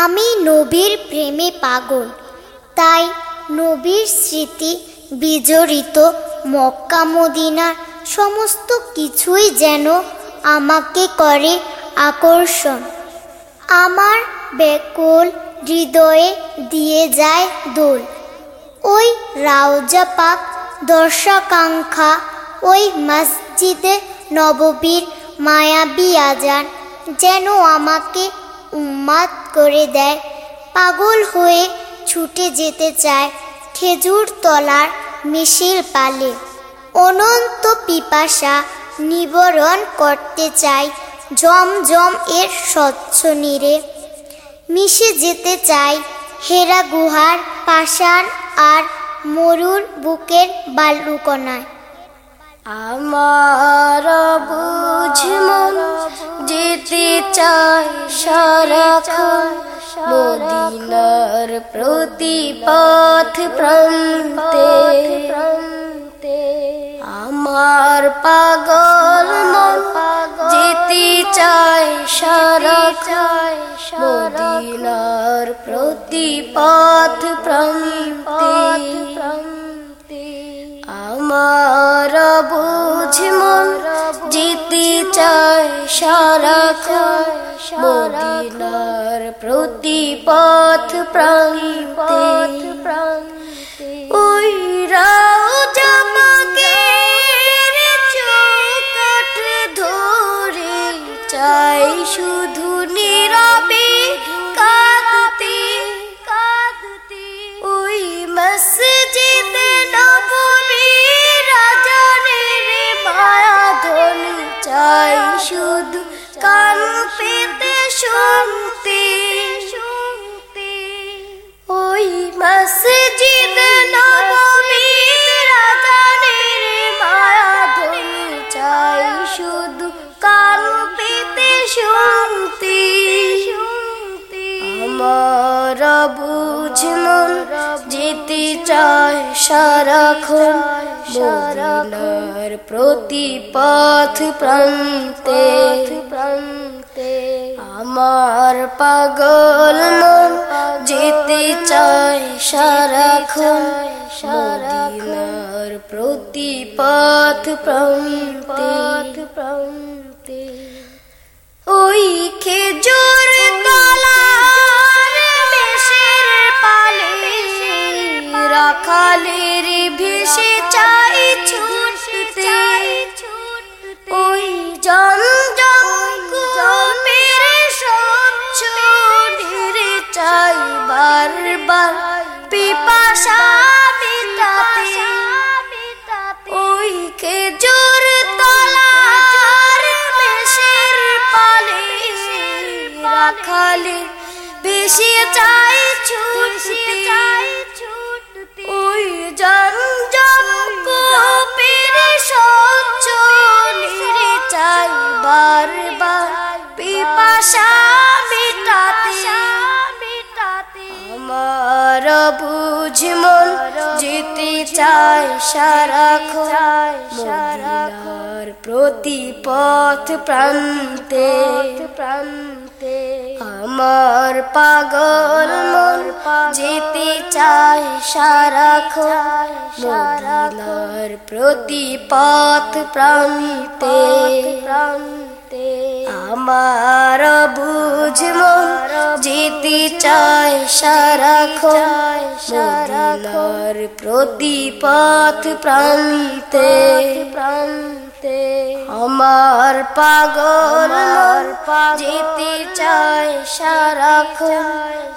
আমি নবীর প্রেমে পাগল। তাই নবীর স্মৃতি বিজড়িত মক্কা মদিনার সমস্ত কিছুই যেন আমাকে করে আকর্ষণ। আমার বেকুল হৃদয়ে দিয়ে যায় দোল। ওই রাউজা পাক দর্শাকাঙ্ক্ষা ওই মসজিদে নববীর মায়াবী আজান যেন আমাকে উন্মাদ করে দেয়। পাগল হয়ে ছুটে যেতে চায় খেজুর তলার মিছিল পালে। অনন্ত পিপাসা নিবরণ করতে চাই জমজম এর স্বচ্ছ নীরে। মিশে যেতে চাই হেরা গুহার পাষাণ আর মরুর বুকের বালুকণায়। আমার বুঝমন যেতে চাই সারাক্ষণ মদিনার প্রতি পথ প্রান্তে। আমার পাগল মন যেতে চাই সারাক্ষণ মদিনার প্রতি পথ প্রান্তে। আমার বুঝ মন, জিতে চায় সারাক্ষণ মদিনার প্রতি পথ প্রান্তে। ওই রাও জামাকে চৌকাঠ ধরে চাই শুধু আমার বুঝমন যেতে চায় সারাক্ষণ। মদিনার প্রতি পথ প্রান্তে। প্রান্তে আমার পাগল মন, যেতে চায় সারাক্ষণ। মদিনার প্রতি পথ প্রান্তে প্রান্তে। জমের স্বচ্ছ ধীরে চাই বারবার। পিপাসা মেটাতে ওই খেজুর তলার মেষের পালে রাখালে বেশি চাই ছুটতে আমার বুঝ মন যেতে চায় খাই সারা প্রতি পথ প্রান্তে প্রান্তে। আমার পাগল মন যেতে চায় সারাক্ষণ। মদিনার প্রতি পথ প্রান্তে। প্রান্তে আমার বুঝ মন যেতে চায় সারাক্ষণ। মদিনার প্রতি পথ প্রান্তে প্রান্তে। আমার পাগল যেতে চায় সারাক্ষণ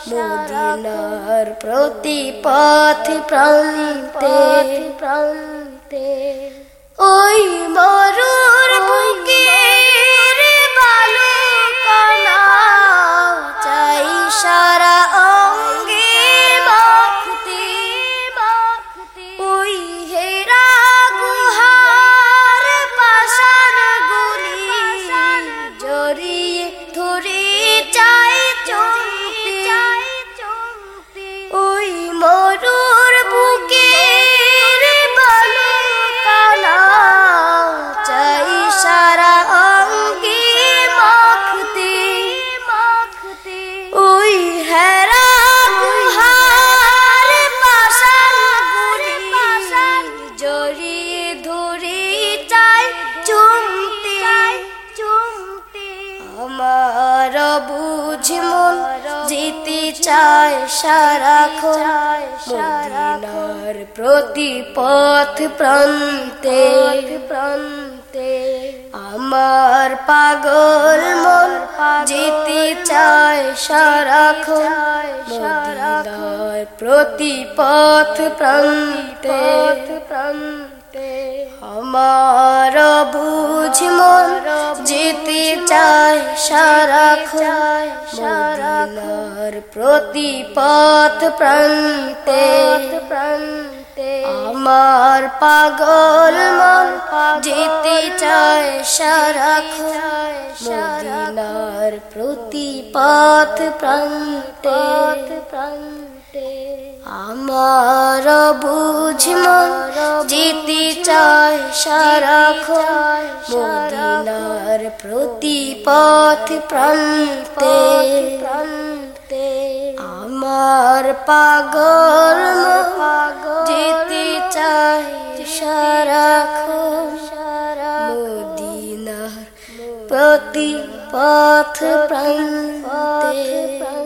মদিনার প্রতি পথ প্রান্তে। প্রান্তে। ওই মরুর মন জিতে চায় সারাক্ষণ। মদিনার প্রতি পথ প্রান্তে প্রান্তে। আমার পাগল মন জিতে চায় সারাক্ষণ। মদিনার প্রতি পথ প্রান্তে যেতে চায় সারাক্ষণ সারা প্রতি পথ প্রান্তে। প্রান্তে। আমার পাগল মন যেতে চায় সারাক্ষণ। মদিনার প্রতি পথ প্রান্তে। প্রান্তে। আমার বুঝ মন যেতে চায় সারাক্ষণ। মদিনার প্রতি পথ প্রান্তে। প্রান্তে। আমার পাগল পাগল যেতে চাই সারা মদিনার প্রতি পথ প্রান্তে